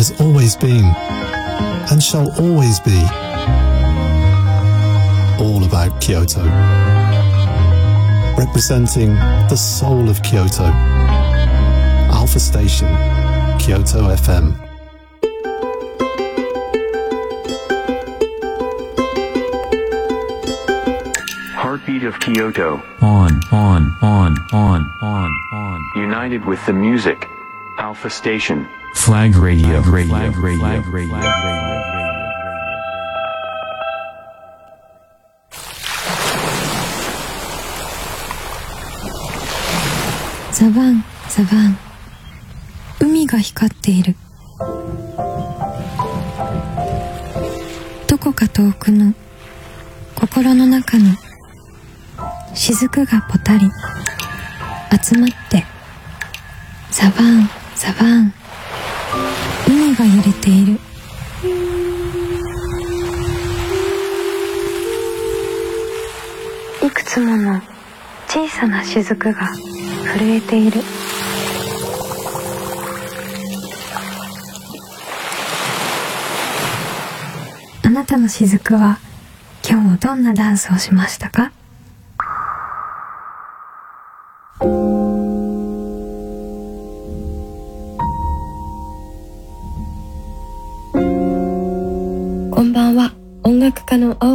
has always been and shall always be all about Kyoto. Representing the soul of Kyoto. Alpha Station, Kyoto FM. Heartbeat of Kyoto. on, on, on, on, on, on. United with the music. Alpha Station. Flag radio, radio, radio, radio, radio. ザバンザバン海が光っている。どこか遠くの心の中の雫がぽたり集まってザバンザバン海が揺れている。いくつもの小さな雫が震えている。あなたの雫は今日もどんなダンスをしましたか？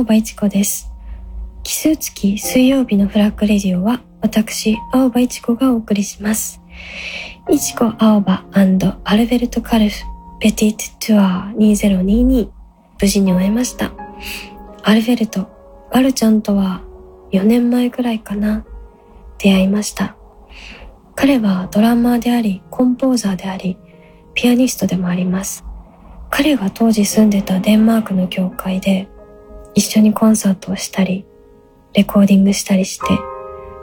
青葉一子です奇数月水曜日のフラッグレディオは私、青葉一子がお送りします。一子青葉アルベルト・カルフペティット・トゥアー2022無事に終えました。アルベルト、ガルちゃんとは4年前くらいかな、出会いました。彼はドラマーであり、コンポーザーであり、ピアニストでもあります。彼が当時住んでたデンマークの教会で一緒にコンサートをしたり、レコーディングしたりして、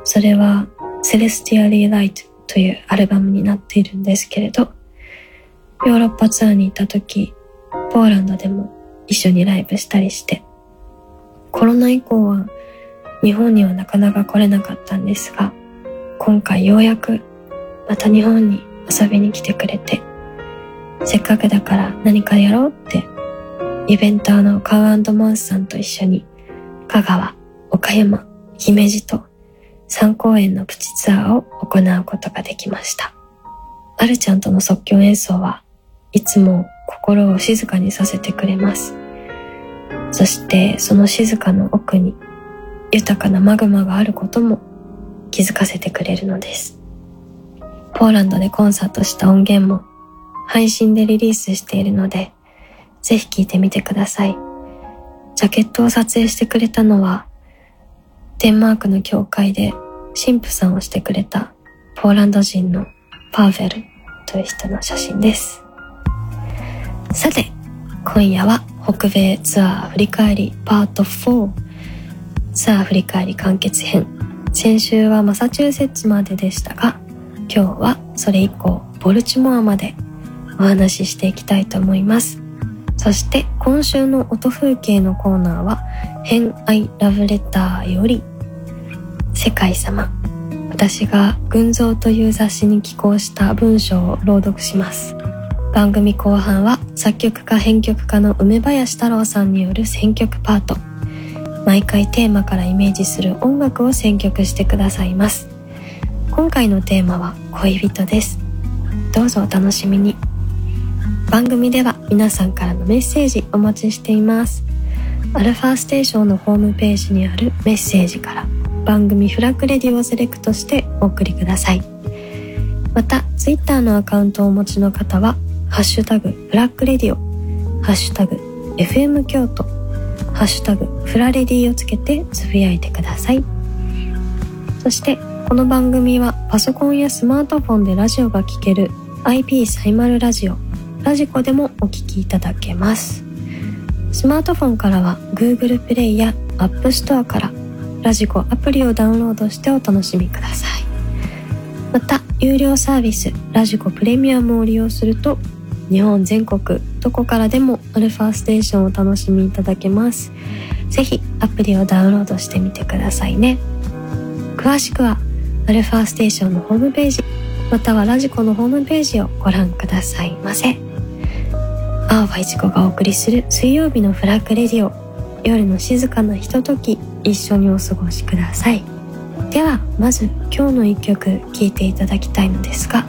それは Celestially Light というアルバムになっているんですけれど、ヨーロッパツアーに行った時、ポーランドでも一緒にライブしたりして、コロナ以降は日本にはなかなか来れなかったんですが、今回ようやくまた日本に遊びに来てくれて、せっかくだから何かやろうって、イベンターのカウマウスさんと一緒に、香川、岡山、姫路と3公演のプチツアーを行うことができました。アルちゃんとの即興演奏はいつも心を静かにさせてくれます。そしてその静かの奥に豊かなマグマがあることも気づかせてくれるのです。ポーランドでコンサートした音源も配信でリリースしているので、ぜひ聴いてみてください。ジャケットを撮影してくれたのは、デンマークの教会で神父さんをしてくれたポーランド人のパーフェルという人の写真です。さて、今夜は北米ツアー振り返りパート4ツアー振り返り完結編。先週はマサチューセッツまででしたが、今日はそれ以降ボルチモアまでお話ししていきたいと思います。そして今週の音風景のコーナーは偏愛ラブレターより世界様私が群像という雑誌に寄稿した文章を朗読します。番組後半は作曲家編曲家の梅林太郎さんによる選曲パート。毎回テーマからイメージする音楽を選曲してくださいます。今回のテーマは恋人です。どうぞお楽しみに。番組では皆さんからのメッセージお待ちしています。アルファステーションのホームページにあるメッセージから番組フラッグレディをセレクトしてお送りください。またツイッターのアカウントをお持ちの方はハッシュタグフラッグレディオハッシュタグ FM 京都ハッシュタグフラレディをつけてつぶやいてください。そしてこの番組はパソコンやスマートフォンでラジオが聴ける IP サイマルラジオラジコでもお聞きいただけます。スマートフォンからは Google プレイや App Store からラジコアプリをダウンロードしてお楽しみください。また、有料サービスラジコプレミアムを利用すると日本全国どこからでもアルファステーションをお楽しみいただけます。ぜひアプリをダウンロードしてみてくださいね。詳しくはアルファステーションのホームページまたはラジコのホームページをご覧くださいませ。青葉一子がお送りする水曜日のフラッグレディオ。夜の静かなひととき一緒にお過ごしください。ではまず今日の一曲聴いていただきたいのですが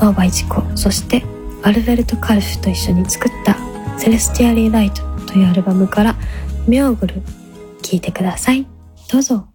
青葉一子そしてアルベルト・カルフと一緒に作った「セレスティアリー・ライト」というアルバムから「ミョーグル」聴いてください。どうぞ。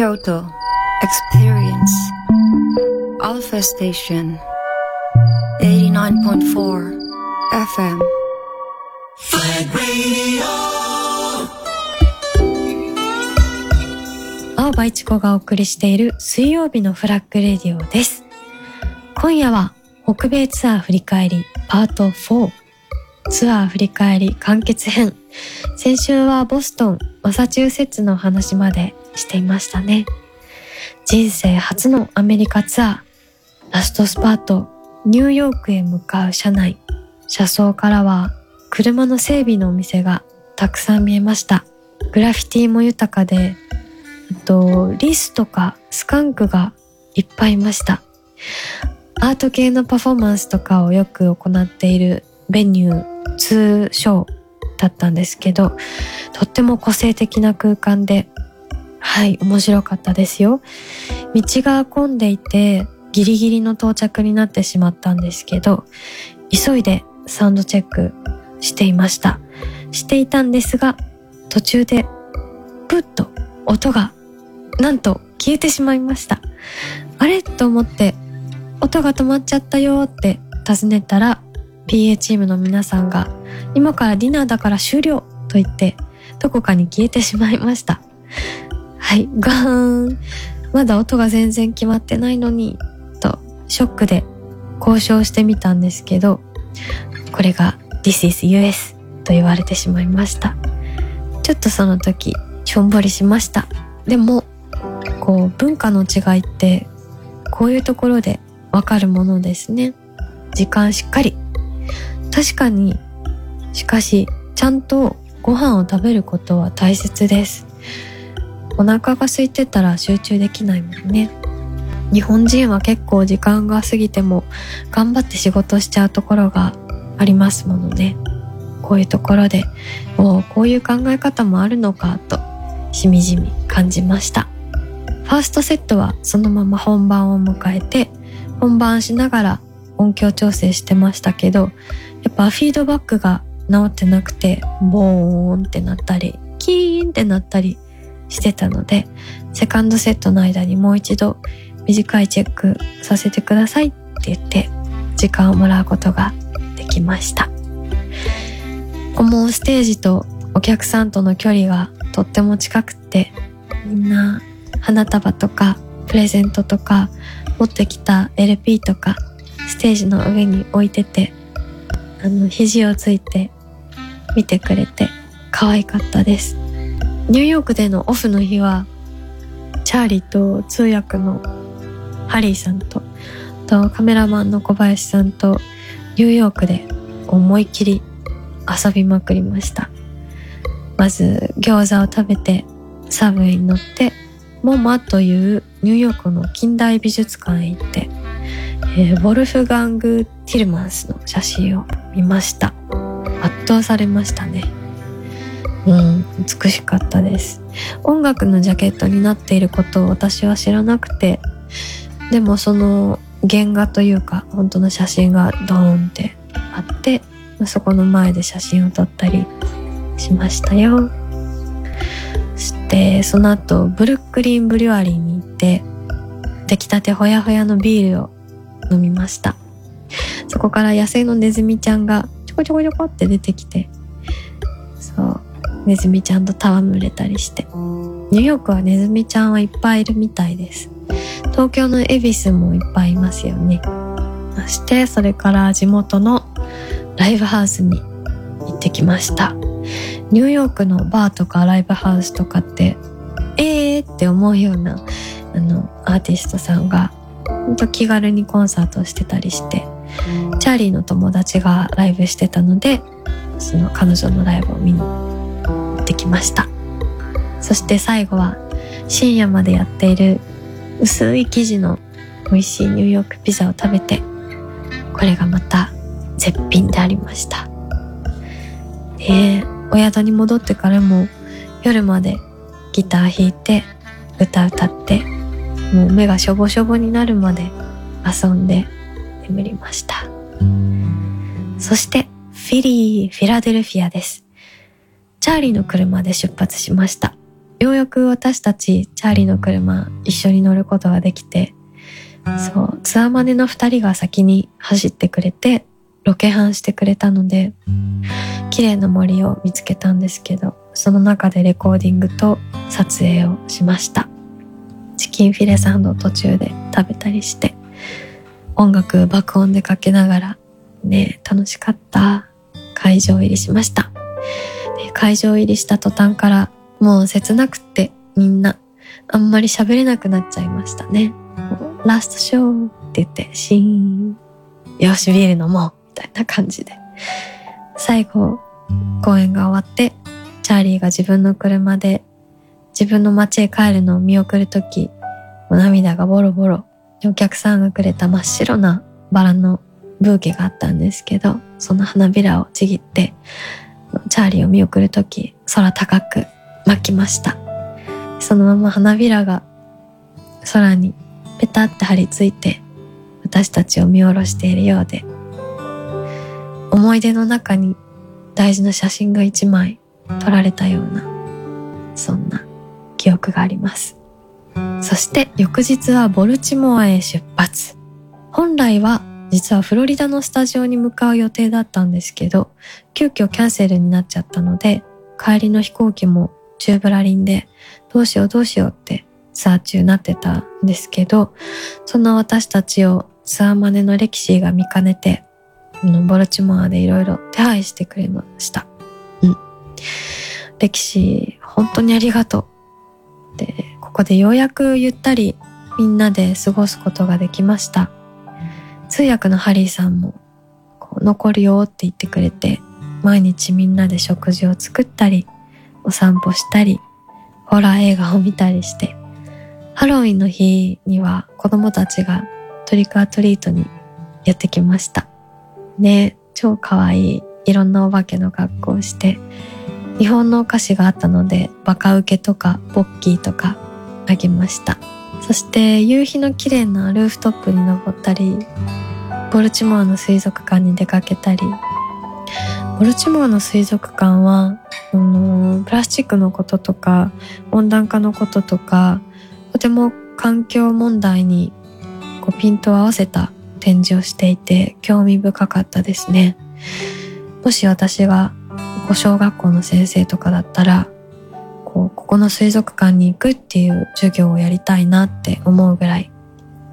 Kyoto Experience Alpha Station 89.4 FM 青葉一子がお送りしている水曜日のフラッグレディオです。今夜は北米ツアー振り返りパート4ツアー振り返り完結編。先週はボストン、マサチューセッツの話までしていましたね。人生初のアメリカツアー、ラストスパート、ニューヨークへ向かう車内。車窓からは車の整備のお店がたくさん見えました。グラフィティも豊かで、あと、リスとかスカンクがいっぱいいました。アート系のパフォーマンスとかをよく行っているベニュー2ショーだったんですけど、とっても個性的な空間で、はい、面白かったですよ。道が混んでいて、ギリギリの到着になってしまったんですけど、急いでサウンドチェックしていました。していたんですが、途中で、プッと音が、なんと消えてしまいました。あれ？と思って、音が止まっちゃったよって尋ねたら、PA チームの皆さんが、今からディナーだから終了と言って、どこかに消えてしまいました。はい、ガーン。まだ音が全然決まってないのに、と、ショックで交渉してみたんですけど、これが This is US と言われてしまいました。ちょっとその時、しょんぼりしました。でも、こう、文化の違いって、こういうところでわかるものですね。時間しっかり。確かに、しかし、ちゃんとご飯を食べることは大切です。お腹が空いてたら集中できないもんね。日本人は結構時間が過ぎても頑張って仕事しちゃうところがありますものね。こういうところで、もうこういう考え方もあるのかと、しみじみ感じました。ファーストセットはそのまま本番を迎えて、本番しながら音響調整してましたけど、やっぱフィードバックが治ってなくて、ボーンってなったり、キーンってなったりしてたので、セカンドセットの間にもう一度短いチェックさせてくださいって言って時間をもらうことができました。ここもステージとお客さんとの距離がとっても近くてみんな花束とかプレゼントとか持ってきた LP とかステージの上に置いててあの肘をついて見てくれて可愛かったです。ニューヨークでのオフの日はチャーリーと通訳のハリーさんととカメラマンの小林さんとニューヨークで思いっきり遊びまくりました。まず餃子を食べてサブウェイに乗ってモマというニューヨークの近代美術館へ行って、えー、ボルフガング・ティルマンスの写真を見ました。圧倒されましたね。うん、美しかったです。音楽のジャケットになっていることを私は知らなくて、でもその原画というか本当の写真がドーンってあって、そこの前で写真を撮ったりしましたよそ。してその後ブルックリンブリュワリーに行って出来たてほやほやのビールを飲みましたそこから野生のネズミちゃんがちょこちょこちょこって出てきてそうネズミちゃんと戯れたりして。ニューヨークはネズミちゃんはいっぱいいるみたいです。東京の恵比寿もいっぱいいますよね。そしてそれから地元のライブハウスに行ってきました。ニューヨークのバーとかライブハウスとかってえーって思うようなあのアーティストさんがほんと気軽にコンサートをしてたりしてチャーリーの友達がライブしてたのでその彼女のライブを見にってきました。そして最後は深夜までやっている薄い生地の美味しいニューヨークピザを食べてこれがまた絶品でありました。えお宿に戻ってからも夜までギター弾いて歌歌ってもう目がしょぼしょぼになるまで遊んで眠りました。そしてフィリーフィラデルフィアです。チャーリーの車で出発しました。ようやく私たちチャーリーの車一緒に乗ることができてそうツアーマネの二人が先に走ってくれてロケハンしてくれたので綺麗な森を見つけたんですけどその中でレコーディングと撮影をしました。チキンフィレサンドを途中で食べたりして音楽爆音でかけながらね楽しかった。会場入りしました。会場入りした途端からもう切なくってみんなあんまり喋れなくなっちゃいましたね。ラストショーって言ってシーン。よしビール飲もうみたいな感じで。最後公演が終わってチャーリーが自分の車で自分の街へ帰るのを見送るとき、涙がボロボロ。お客さんがくれた真っ白なバラのブーケがあったんですけど、その花びらをちぎって、チャーリーを見送るとき、空高く巻きました。そのまま花びらが空にペタって張り付いて、私たちを見下ろしているようで、思い出の中に大事な写真が一枚撮られたような、そんな記憶があります。そして翌日はボルチモアへ出発。本来は実はフロリダのスタジオに向かう予定だったんですけど、急遽キャンセルになっちゃったので、帰りの飛行機もチューブラリンでどうしようどうしようってツアー中になってたんですけど、そんな私たちをツアーマネのレキシーが見かねて、ボルチモアでいろいろ手配してくれました。うん。レキシー、本当にありがとう。で、ここでようやくゆったりみんなで過ごすことができました。通訳のハリーさんも、こう残るよって言ってくれて、毎日みんなで食事を作ったり、お散歩したり、ホラー映画を見たりして、ハロウィンの日には子供たちがトリックアトリートにやってきました。ね、超可愛いいろんなお化けの格好をして、日本のお菓子があったので、バカウケとかポッキーとかあげました。そして夕日の綺麗なルーフトップに登ったり、ボルチモアの水族館に出かけたり、ボルチモアの水族館は、あのプラスチックのこととか、温暖化のこととか、とても環境問題にこうピントを合わせた展示をしていて、興味深かったですね。もし私がこう小学校の先生とかだったら、こう、ここの水族館に行くっていう授業をやりたいなって思うぐらい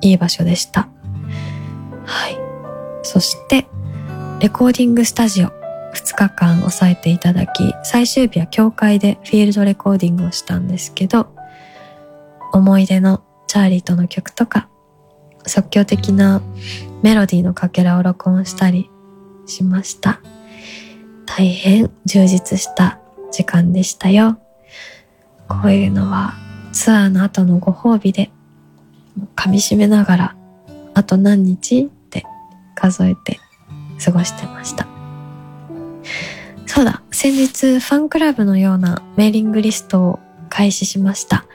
いい場所でした。はい。そして、レコーディングスタジオ2日間押さえていただき、最終日は教会でフィールドレコーディングをしたんですけど、思い出のチャーリーとの曲とか、即興的なメロディーのかけらを録音したりしました。大変充実した時間でしたよ。こういうのはツアーの後のご褒美で噛み締めながらあと何日って数えて過ごしてました。そうだ、先日ファンクラブのようなメーリングリストを開始しました。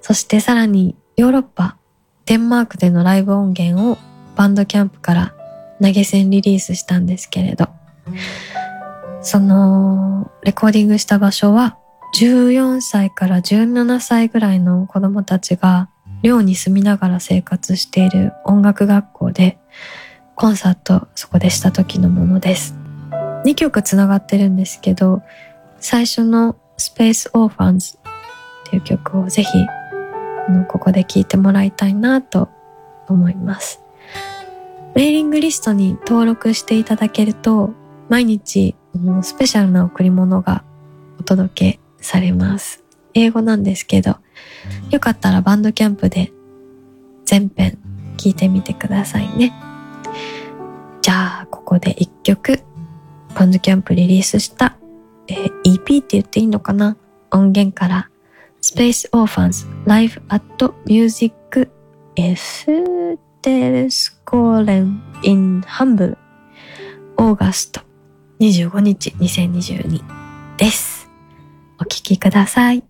そしてさらにヨーロッパ、デンマークでのライブ音源をバンドキャンプから投げ銭リリースしたんですけれど、そのレコーディングした場所は14歳から17歳ぐらいの子供たちが寮に住みながら生活している音楽学校でコンサートそこでした時のものです。2曲つながってるんですけど、最初の Space Orphans っていう曲をぜひここで聴いてもらいたいなと思います。メーリングリストに登録していただけると毎日スペシャルな贈り物がお届けされます。英語なんですけど、よかったらバンドキャンプで全編聞いてみてくださいね。じゃあ、ここで一曲、バンドキャンプリリースした、えー EP って言っていいのかな？音源から、Space Orphans Live at Music F テルスコーレン in Humble オーガスト25日2022です。お聴きください。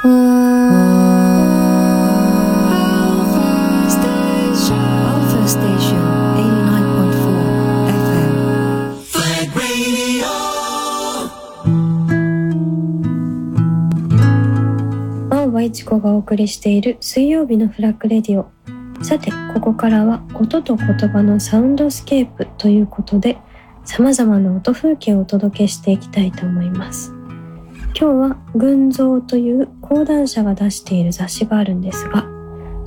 青葉市子がお送りしている水曜日の FLAG RADIO。さてここからは音と言葉のサウンドスケープということで様々な音風景をお届けしていきたいと思います。今日は群像という講談社が出している雑誌があるんですが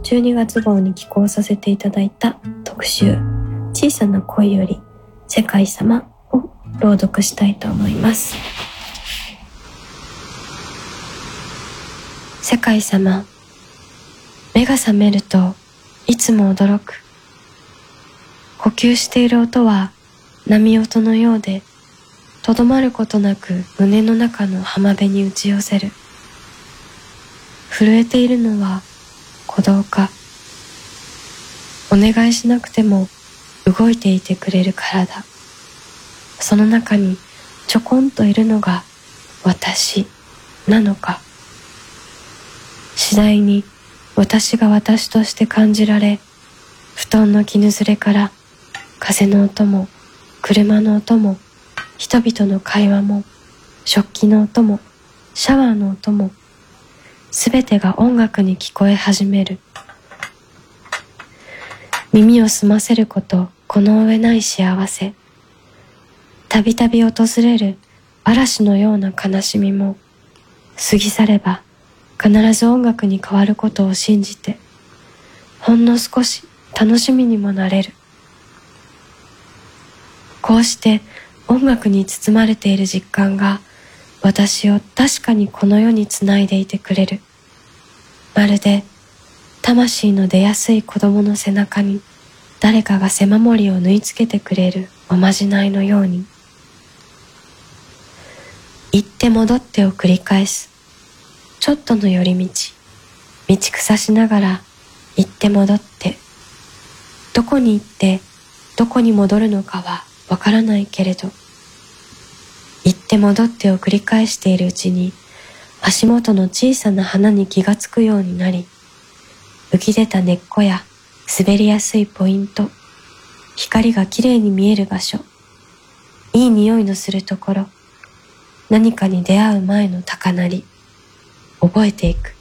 12月号に寄稿させていただいた特集小さな恋より世界様を朗読したいと思います。世界様目が覚めるといつも驚く。呼吸している音は波音のようでとどまることなく胸の中の浜辺に打ち寄せる。震えているのは鼓動か。お願いしなくても動いていてくれる体その中にちょこんといるのが私なのか。次第に私が私として感じられ布団の絹ずれから風の音も車の音も人々の会話も食器の音もシャワーの音もすべてが音楽に聞こえ始める。耳を澄ませることこの上ない幸せ。たびたび訪れる嵐のような悲しみも過ぎ去れば必ず音楽に変わることを信じてほんの少し楽しみにもなれる。こうして音楽に包まれている実感が私を確かにこの世につないでいてくれる。まるで魂の出やすい子供の背中に誰かが背守りを縫い付けてくれるおまじないのように。行って戻ってを繰り返す。ちょっとの寄り道。道草しながら行って戻って。どこに行ってどこに戻るのかはわからないけれど行って戻ってを繰り返しているうちに足元の小さな花に気がつくようになり浮き出た根っこや滑りやすいポイント光がきれいに見える場所いい匂いのするところ何かに出会う前の高鳴り覚えていく。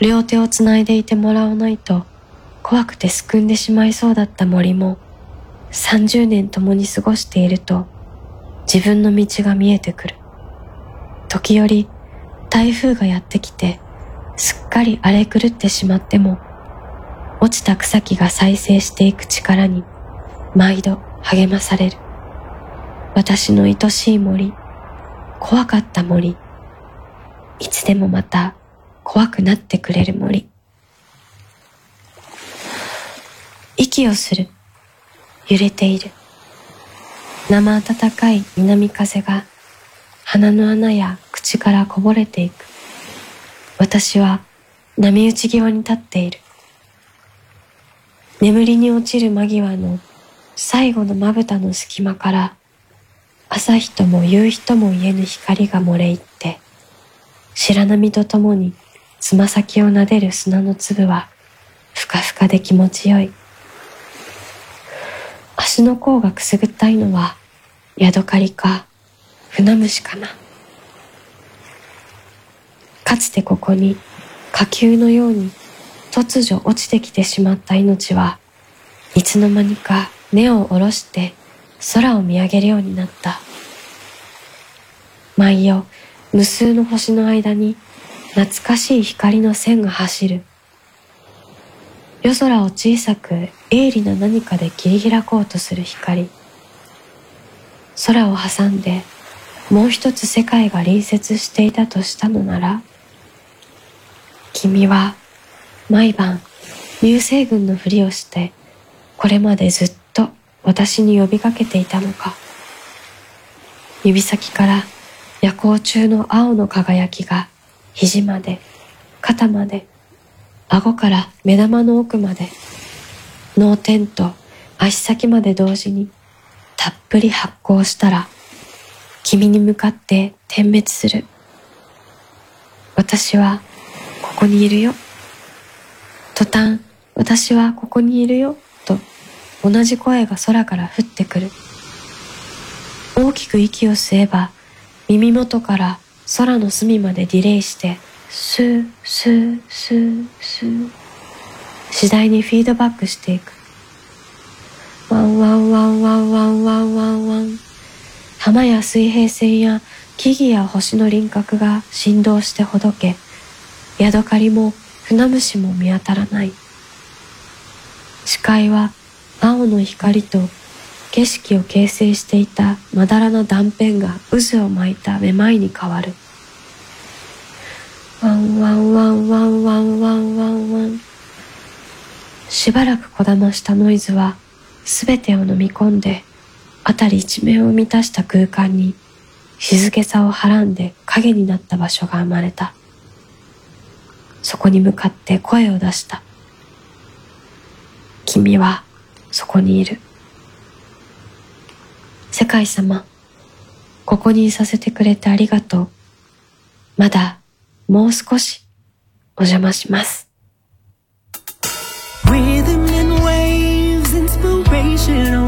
両手をつないでいてもらわないと怖くてすくんでしまいそうだった森も30年共に過ごしていると自分の道が見えてくる。時折台風がやってきてすっかり荒れ狂ってしまっても落ちた草木が再生していく力に毎度励まされる。私の愛しい森怖かった森いつでもまた怖くなってくれる森。息をする。揺れている。生暖かい南風が鼻の穴や口からこぼれていく。私は波打ち際に立っている。眠りに落ちる間際の最後のまぶたの隙間から朝日とも夕日とも言えぬ光が漏れ入って白波とともにつま先を撫でる砂の粒はふかふかで気持ちよい。足の甲がくすぐったいのはヤドカリか船虫かな。かつてここに火球のように突如落ちてきてしまった命はいつの間にか根を下ろして空を見上げるようになった。毎夜無数の星の間に懐かしい光の線が走る。夜空を小さく鋭利な何かで切り開こうとする光。空を挟んでもう一つ世界が隣接していたとしたのなら君は毎晩流星群のふりをしてこれまでずっと私に呼びかけていたのか。指先から夜光中の青の輝きが肘まで肩まで顎から目玉の奥まで脳天と足先まで同時にたっぷり発光したら君に向かって点滅する。私はここにいるよ。途端私はここにいるよ。と同じ声が空から降ってくる。大きく息を吸えば耳元から空の隅までディレイしてスースースースー。次第にフィードバックしていく。ワンワンワンワンワンワンワンワン。浜や水平線や木々や星の輪郭が振動してほどけヤドカリも船虫も見当たらない。視界は青の光と景色を形成していたまだらな断片が渦を巻いためまいに変わる。ワンワンワンワンワンワンワンワン。しばらくこだましたノイズはすべてを飲み込んで辺り一面を満たした空間に静けさをはらんで影になった場所が生まれた。そこに向かって声を出した。君はそこにいる。世界様ここにいさせてくれてありがとう。まだもう少しお邪魔します Rhythm and waves, inspirational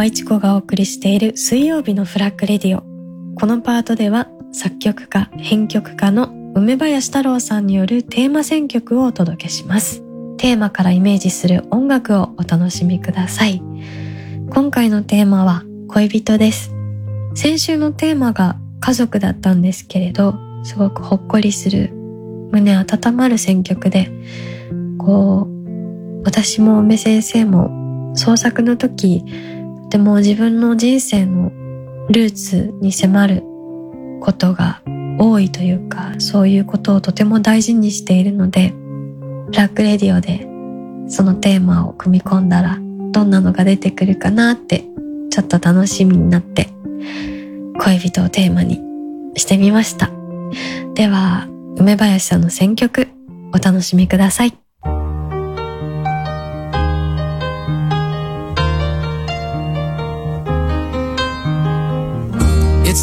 89.4. 青葉一子がお送りしている水曜日のフラッグレディオ。このパートでは作曲家、編曲家の梅林太郎さんによるテーマ選曲をお届けします。テーマからイメージする音楽をお楽しみください。今回のテーマは恋人です。先週のテーマが家族だったんですけれど、すごくほっこりする、胸温まる選曲で、こう、私も梅先生も創作の時、とても自分の人生のルーツに迫ることが多いというか、そういうことをとても大事にしているので、ブラックレディオでそのテーマを組み込んだら、どんなのが出てくるかなって、ちょっと楽しみになって、恋人をテーマにしてみました。では、梅林さんの選曲、お楽しみください。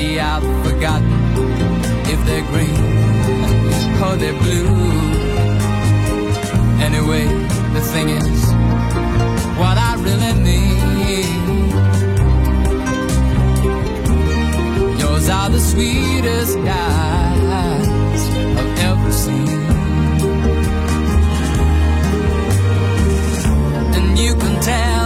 See, I've forgotten if they're green or they're blue. Anyway, the thing is, what I really need. Yours are the sweetest eyes I've ever seen. And you can tell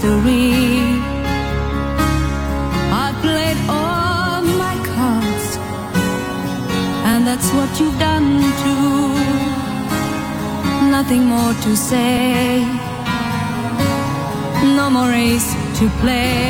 history. I've played all my cards, and that's what you've done too. Nothing more to say, no more race to play.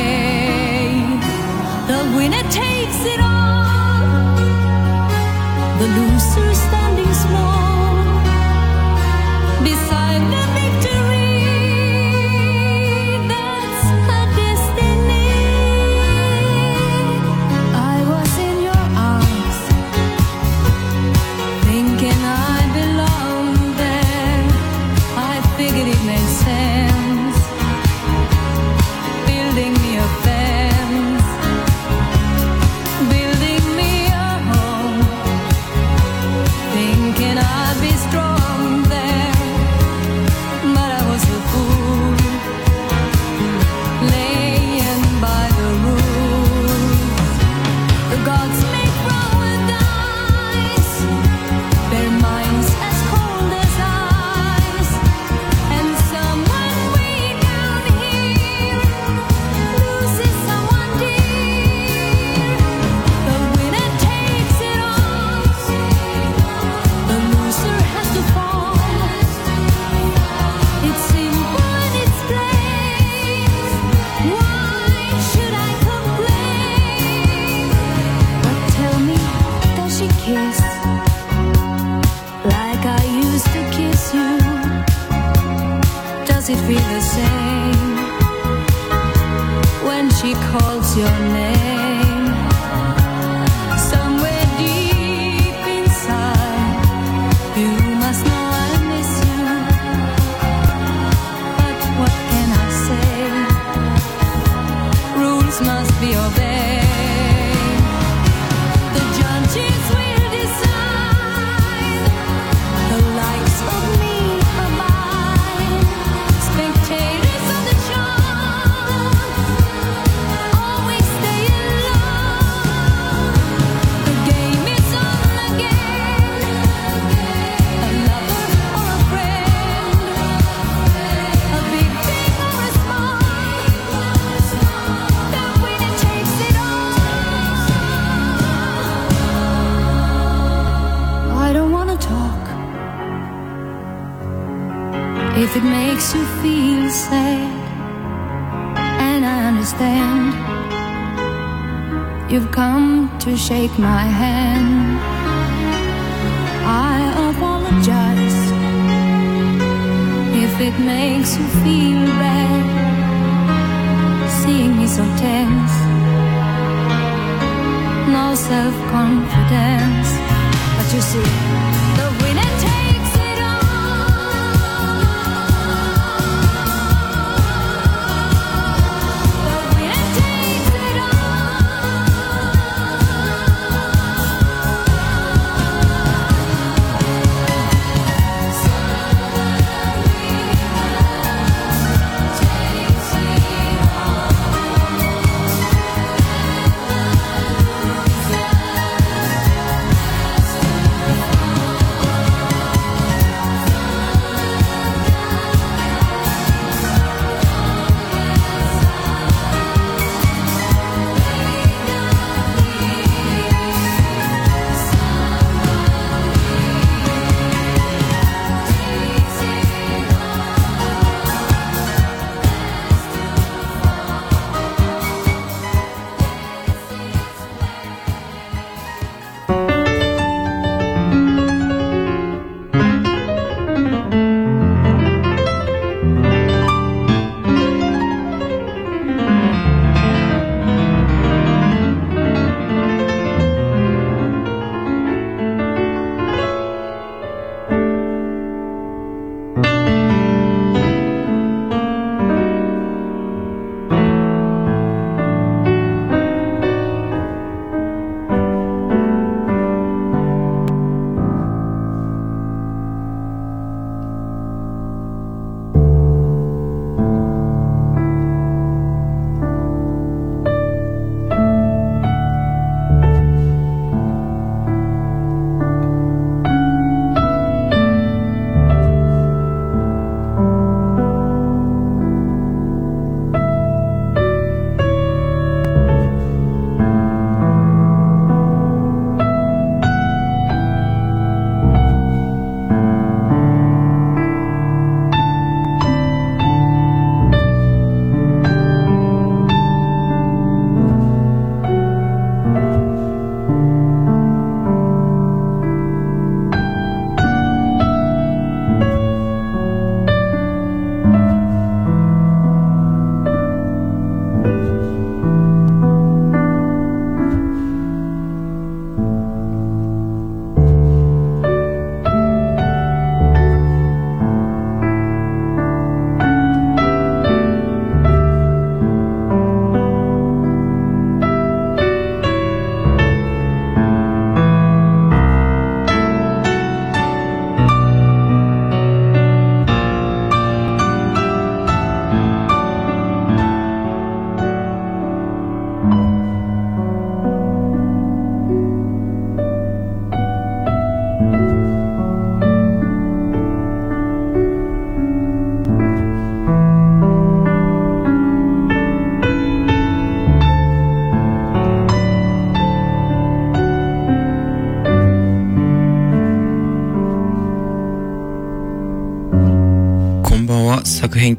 God's. To shake my hand. I apologize if it makes you feel bad, seeing me so tense, no self confidence. But you see,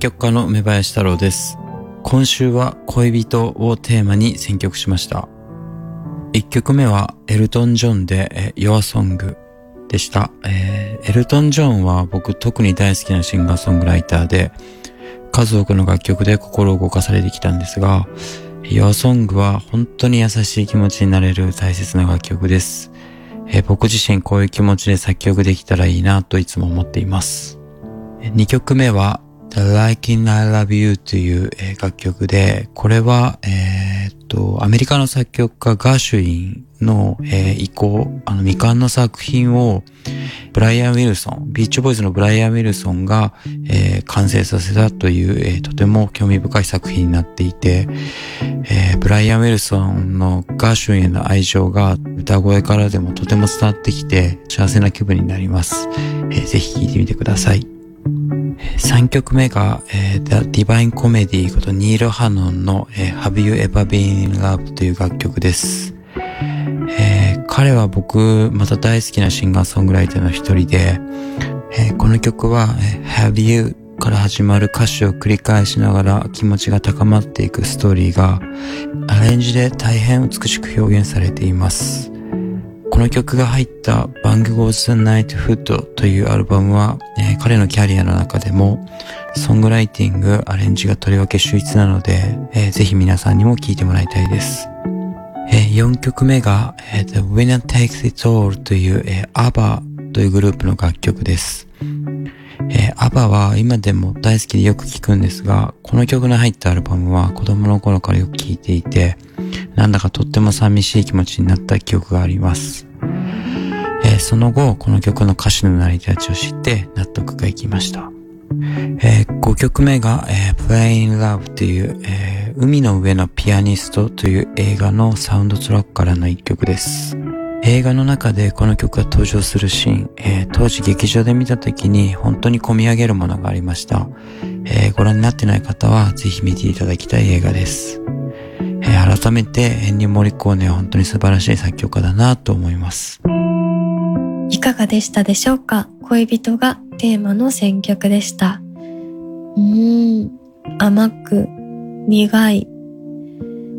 曲家の梅林太郎です。今週は恋人をテーマに選曲しました。1曲目はエルトン・ジョンで Your Song でした、えーエルトン・ジョンは僕特に大好きなシンガーソングライターで、数多くの楽曲で心を動かされてきたんですが、Your Song は本当に優しい気持ちになれる大切な楽曲です。えー僕自身こういう気持ちで作曲できたらいいなといつも思っています。2曲目は The Like in I Love You という、え楽曲で、これは、えーっと、アメリカの作曲家ガーシュインの、えー以降、あの未完の作品をブライアン・ウィルソン、ビーチボーイズのブライアン・ウィルソンが、えー完成させたという、えーとても興味深い作品になっていて、えーブライアン・ウィルソンのガーシュインへの愛情が歌声からでもとても伝わってきて幸せな気分になります。えーぜひ聴いてみてください。3曲目が、えー、The Divine Comedy ことニール・ハノンの、えー Have You Ever Been in Love という楽曲です。えー彼は僕また大好きなシンガーソングライターの一人で、えーこの曲は、えー Have You から始まる歌詞を繰り返しながら気持ちが高まっていくストーリーがアレンジで大変美しく表現されています。この曲が入ったバングゴーズ・ナイト・フッドというアルバムは、えー彼のキャリアの中でもソングライティング、アレンジがとりわけ秀逸なので、えーぜひ皆さんにも聴いてもらいたいです。え4曲目が、えー The Winner Takes It All という、えー、ABBA というグループの楽曲です。えー、ABBA は今でも大好きでよく聴くんですが、この曲の入ったアルバムは子供の頃からよく聴いていて、なんだかとっても寂しい気持ちになった記憶があります。えーその後、この曲の歌詞の成り立ちを知って納得がいきました。え5曲目が、えー Play in Love という、えー海の上のピアニストという映画のサウンドトラックからの一曲です。映画の中でこの曲が登場するシーン、えー当時劇場で見た時に本当に込み上げるものがありました。えーご覧になってない方はぜひ見ていただきたい映画です。えー改めてエンニー・モリコーネは本当に素晴らしい作曲家だなと思います。いかがでしたでしょうか？恋人がテーマの選曲でした。うーん、甘く、苦い。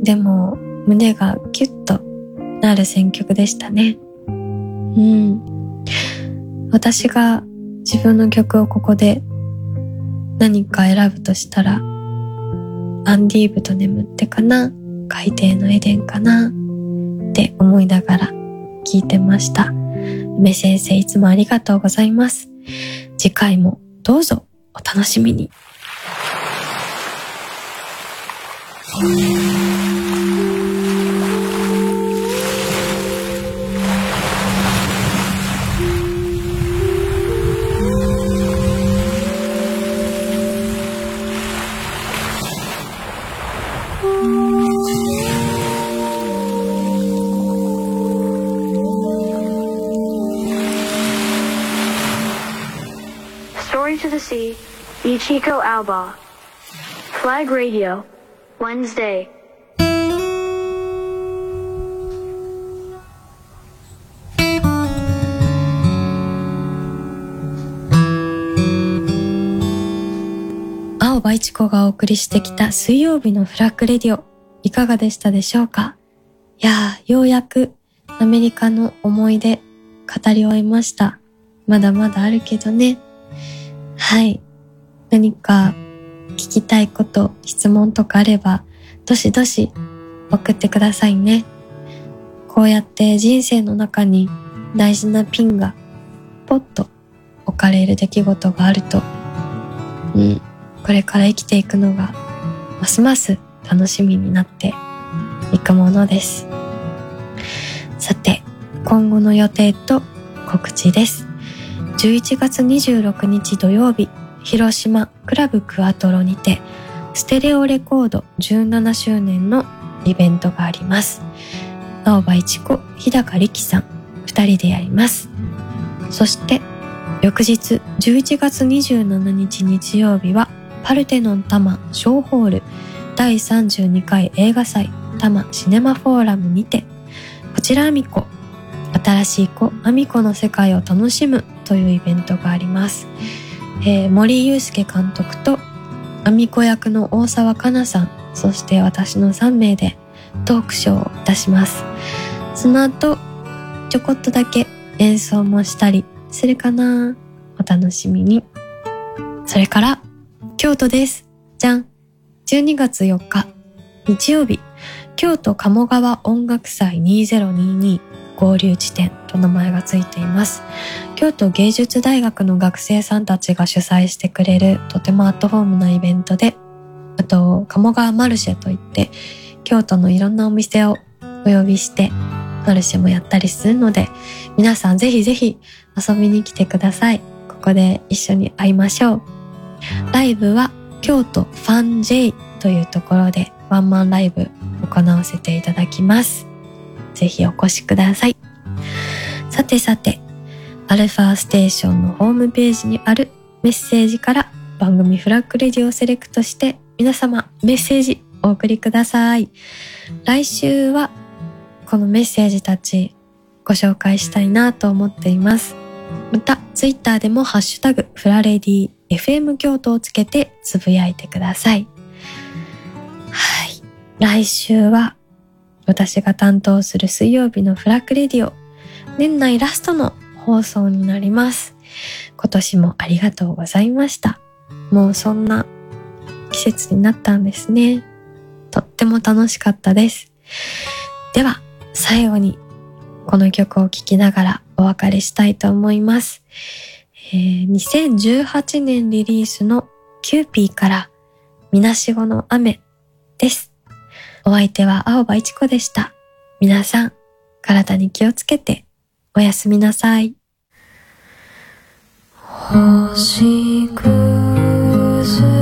でも、胸がキュッとなる選曲でしたね。うん。私が自分の曲をここで何か選ぶとしたら、アンディーブと眠ってかな海底のエデンかな？って思いながら聞いてました。梅先生いつもありがとうございます。次回もどうぞお楽しみに。MC, Ichiko Alba. Flag Radio, Wednesday. 青葉一子がお送りしてきた水曜日のフラッグレディオ、いかがでしたでしょうか？いやー、ようやくアメリカの思い出語り終えました。まだまだあるけどね。はい。何か聞きたいこと、質問とかあれば、どしどし送ってくださいね。こうやって人生の中に大事なピンがポッと置かれる出来事があると、うん、これから生きていくのがますます楽しみになっていくものです。さて、今後の予定と告知です。11月26日土曜日、広島クラブクアトロにて、ステレオレコード17周年のイベントがあります。青葉一子、日高力さん、二人でやります。そして、翌日11月27日日曜日は、パルテノン多摩小ホール第32回映画祭多摩シネマフォーラムにて、こちらアミコ、新しい子アミコの世界を楽しむというイベントがあります。えー森祐介監督とアミコ役の大沢かなさん、そして私の3名でトークショーをいたします。その後、ちょこっとだけ演奏もしたりするかなお楽しみに。それから、京都です。じゃん。12月4日、日曜日、京都鴨川音楽祭2022合流地点と名前がついています。京都芸術大学の学生さんたちが主催してくれるとてもアットホームなイベントで、あと、鴨川マルシェといって、京都のいろんなお店をお呼びして、マルシェもやったりするので、皆さんぜひぜひ遊びに来てください。ここで一緒に会いましょう。ライブは京都ファン J というところでワンマンライブ行わせていただきます。ぜひお越しください。さてさて、アルファステーションのホームページにあるメッセージから番組フラッグレディをセレクトして皆様メッセージお送りください。来週はこのメッセージたちご紹介したいなと思っています。また、ツイッターでもハッシュタグフラレディ FM 京都をつけてつぶやいてください。はい。来週は私が担当する水曜日のフラッグレディオ年内ラストの放送になります。今年もありがとうございました。もうそんな季節になったんですね。とっても楽しかったです。では、最後にこの曲を聴きながらお別れしたいと思います。えー2018年リリースの qp からみなしごの雨です。お相手は青葉市子でした。皆さん、体に気をつけておやすみなさい。星屑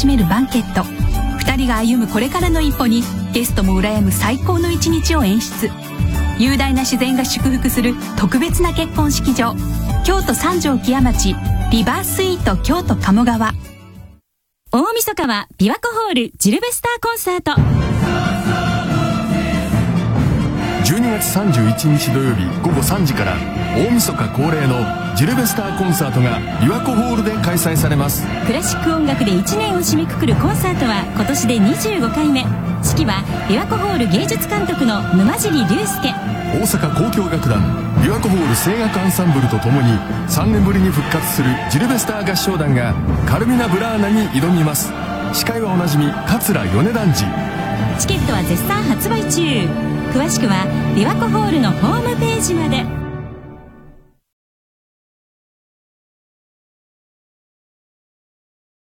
しめるバンケット。2人が歩むこれからの一歩にゲストも羨む最高の一日を演出。雄大な自然が祝福する特別な結婚式場。京都三条木屋町リバースイート京都鴨川。大晦日は琵琶湖ホールジルベスターコンサート。12月31日土曜日午後3時から大晦日恒例のジルベスターコンサートが琵琶湖ホールで開催されます。クラシック音楽で1年を締めくくるコンサートは今年で25回目。指揮は琵琶湖ホール芸術監督の沼尻龍介。大阪交響楽団琵琶湖ホール声楽アンサンブルとともに3年ぶりに復活するジルベスター合唱団がカルミナ・ブラーナに挑みます。司会はおなじみ桂米團次。チケットは絶賛発売中。詳しくは琵琶湖ホールのホームページまで